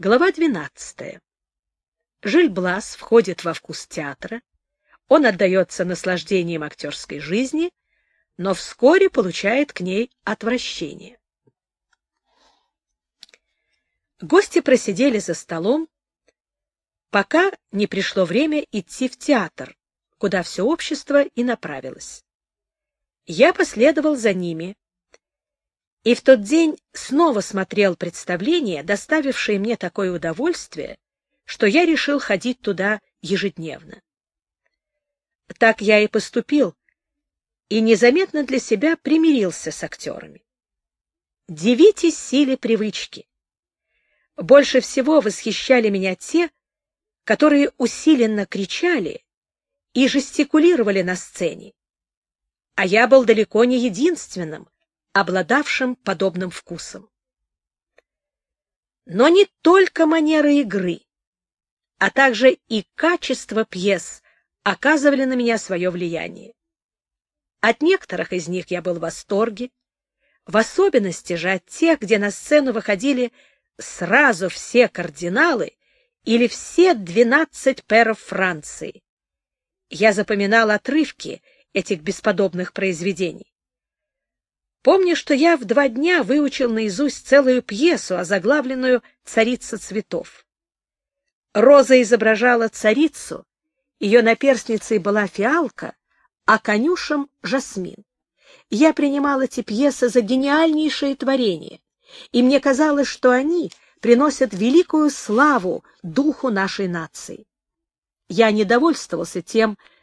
Глава 12. Жиль-Блас входит во вкус театра, он отдается наслаждением актерской жизни, но вскоре получает к ней отвращение. Гости просидели за столом, пока не пришло время идти в театр, куда все общество и направилось. Я последовал за ними, и в тот день снова смотрел представление, доставившее мне такое удовольствие, что я решил ходить туда ежедневно. Так я и поступил, и незаметно для себя примирился с актерами. Дивитесь силе привычки. Больше всего восхищали меня те, которые усиленно кричали и жестикулировали на сцене. А я был далеко не единственным, обладавшим подобным вкусом. Но не только манера игры, а также и качество пьес оказывали на меня свое влияние. От некоторых из них я был в восторге, в особенности же от тех, где на сцену выходили сразу все кардиналы или все двенадцать перов Франции. Я запоминал отрывки этих бесподобных произведений. Помню, что я в два дня выучил наизусть целую пьесу, озаглавленную «Царица цветов». Роза изображала царицу, ее наперстницей была фиалка, а конюшем — жасмин. Я принимал эти пьесы за гениальнейшее творение, и мне казалось, что они приносят великую славу духу нашей нации. Я недовольствовался тем, что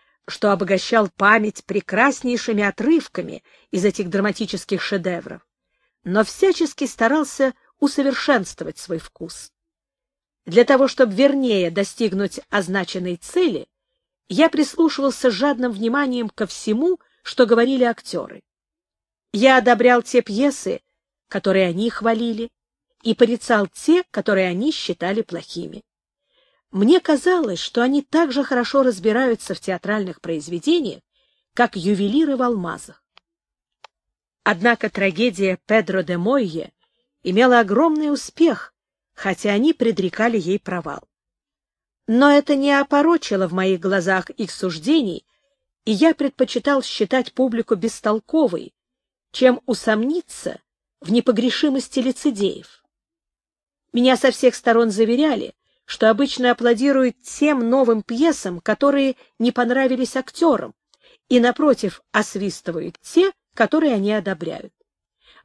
обогащал память прекраснейшими отрывками из этих драматических шедевров, но всячески старался усовершенствовать свой вкус. Для того, чтобы вернее достигнуть означенной цели, я прислушивался с жадным вниманием ко всему, что говорили актеры. Я одобрял те пьесы, которые они хвалили, и порицал те, которые они считали плохими. Мне казалось, что они так же хорошо разбираются в театральных произведениях, как ювелиры в алмазах. Однако трагедия Педро де Мойе имела огромный успех, хотя они предрекали ей провал. Но это не опорочило в моих глазах их суждений, и я предпочитал считать публику бестолковой, чем усомниться в непогрешимости лицедеев. Меня со всех сторон заверяли, что обычно аплодируют тем новым пьесам, которые не понравились актерам, и, напротив, освистывают те, которые они одобряют.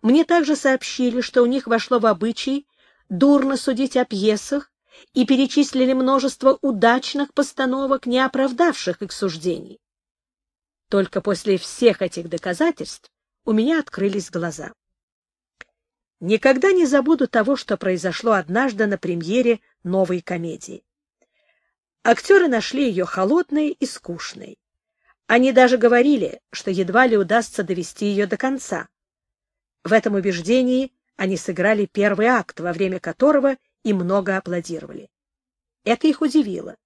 Мне также сообщили, что у них вошло в обычай дурно судить о пьесах и перечислили множество удачных постановок, не оправдавших их суждений. Только после всех этих доказательств у меня открылись глаза. Никогда не забуду того, что произошло однажды на премьере новой комедии. Актеры нашли ее холодной и скучной. Они даже говорили, что едва ли удастся довести ее до конца. В этом убеждении они сыграли первый акт, во время которого и много аплодировали. Это их удивило.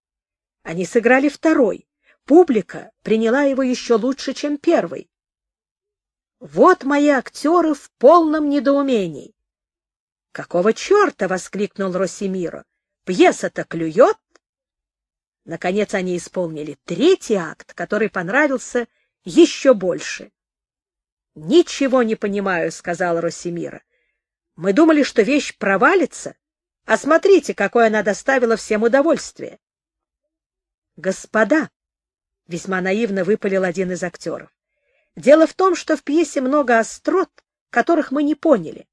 Они сыграли второй. Публика приняла его еще лучше, чем первый. Вот мои актеры в полном недоумении. «Какого черта?» — воскликнул Росимиро. «Пьеса-то клюет?» Наконец они исполнили третий акт, который понравился еще больше. «Ничего не понимаю», — сказал Росимира. «Мы думали, что вещь провалится, а смотрите, какое она доставила всем удовольствие». «Господа», — весьма наивно выпалил один из актеров, «дело в том, что в пьесе много острот, которых мы не поняли.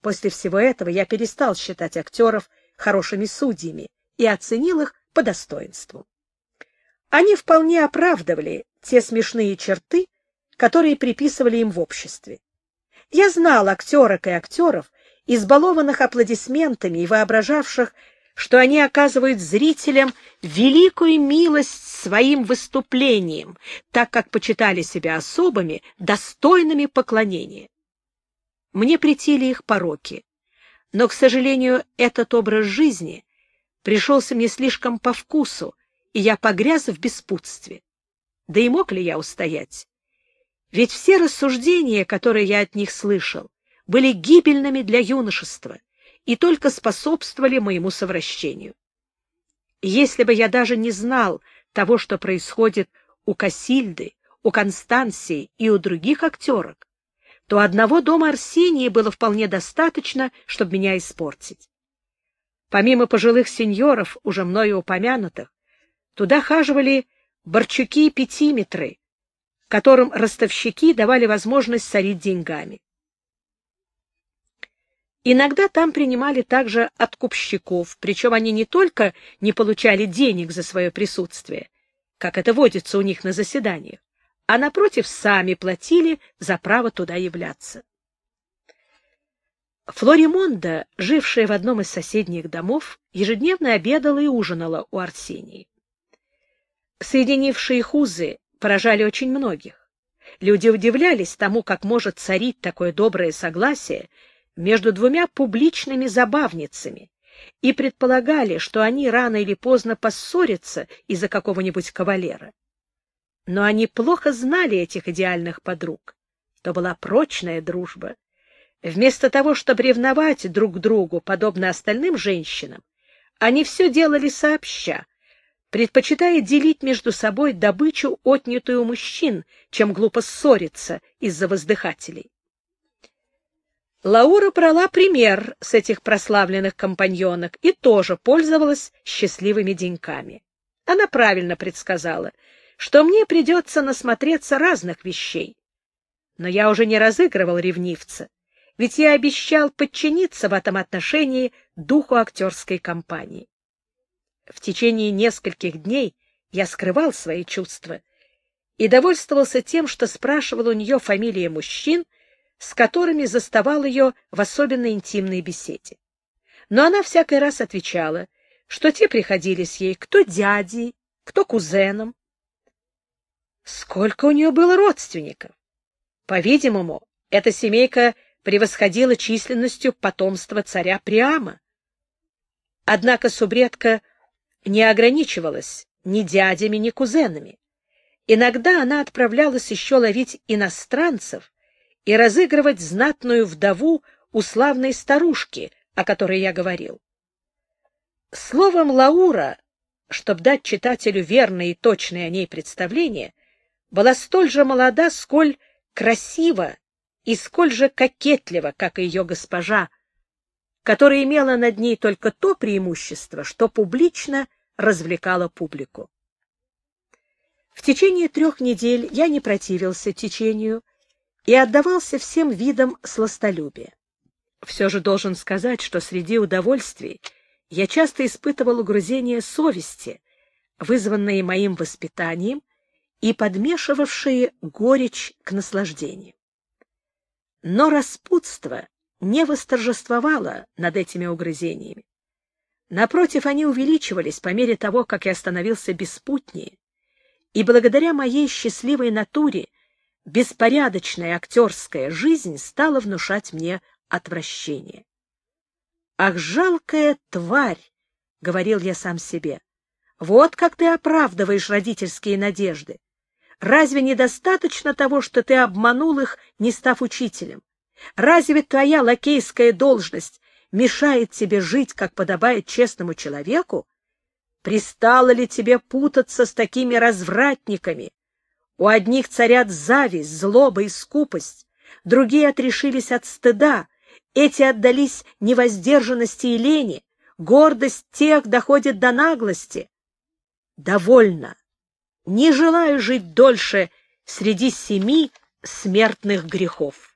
После всего этого я перестал считать актеров хорошими судьями и оценил их по достоинству. Они вполне оправдывали те смешные черты, которые приписывали им в обществе. Я знал актерок и актеров, избалованных аплодисментами и воображавших, что они оказывают зрителям великую милость своим выступлением, так как почитали себя особами, достойными поклонения. Мне претили их пороки. Но, к сожалению, этот образ жизни пришелся мне слишком по вкусу, и я погряз в беспутстве. Да и мог ли я устоять? Ведь все рассуждения, которые я от них слышал, были гибельными для юношества, и только способствовали моему совращению. Если бы я даже не знал того, что происходит у Касильды, у Констанции и у других актерок, то одного дома Арсении было вполне достаточно, чтобы меня испортить. Помимо пожилых сеньоров, уже мною упомянутых, туда хаживали борчуки-пятиметры, которым ростовщики давали возможность сорить деньгами. Иногда там принимали также откупщиков, причем они не только не получали денег за свое присутствие, как это водится у них на заседаниях, а, напротив, сами платили за право туда являться. Флоримонда, жившая в одном из соседних домов, ежедневно обедала и ужинала у Арсении. Соединившие их узы поражали очень многих. Люди удивлялись тому, как может царить такое доброе согласие между двумя публичными забавницами, и предполагали, что они рано или поздно поссорятся из-за какого-нибудь кавалера. Но они плохо знали этих идеальных подруг. То была прочная дружба. Вместо того, чтобы ревновать друг другу, подобно остальным женщинам, они все делали сообща, предпочитая делить между собой добычу, отнятую у мужчин, чем глупо ссориться из-за воздыхателей. Лаура брала пример с этих прославленных компаньонок и тоже пользовалась счастливыми деньками. Она правильно предсказала, что мне придется насмотреться разных вещей. Но я уже не разыгрывал ревнивца, ведь я обещал подчиниться в этом отношении духу актерской компании. В течение нескольких дней я скрывал свои чувства и довольствовался тем, что спрашивал у нее фамилии мужчин, с которыми заставал ее в особенно интимной беседе. Но она всякий раз отвечала, что те приходились ей кто дядей, кто кузеном. Сколько у нее было родственников? По-видимому, эта семейка превосходила численностью потомство царя Приама. Однако субредка не ограничивалась ни дядями, ни кузенами. Иногда она отправлялась еще ловить иностранцев и разыгрывать знатную вдову у славной старушки, о которой я говорил. Словом, Лаура, чтобы дать читателю верное и точное о ней представление, была столь же молода, сколь красива и сколь же кокетлива, как и ее госпожа, которая имела над ней только то преимущество, что публично развлекала публику. В течение трех недель я не противился течению и отдавался всем видам сластолюбия. Все же должен сказать, что среди удовольствий я часто испытывал угрызение совести, вызванные моим воспитанием и подмешивавшие горечь к наслаждению. Но распутство не восторжествовало над этими угрызениями. Напротив, они увеличивались по мере того, как я становился беспутнее, и благодаря моей счастливой натуре беспорядочная актерская жизнь стала внушать мне отвращение. «Ах, жалкая тварь!» — говорил я сам себе. «Вот как ты оправдываешь родительские надежды. Разве недостаточно того, что ты обманул их, не став учителем? Разве твоя лакейская должность мешает тебе жить, как подобает честному человеку? Пристало ли тебе путаться с такими развратниками? У одних царят зависть, злоба и скупость, другие отрешились от стыда, эти отдались невоздержанности и лени, гордость тех доходит до наглости. Довольно. Не желаю жить дольше среди семи смертных грехов.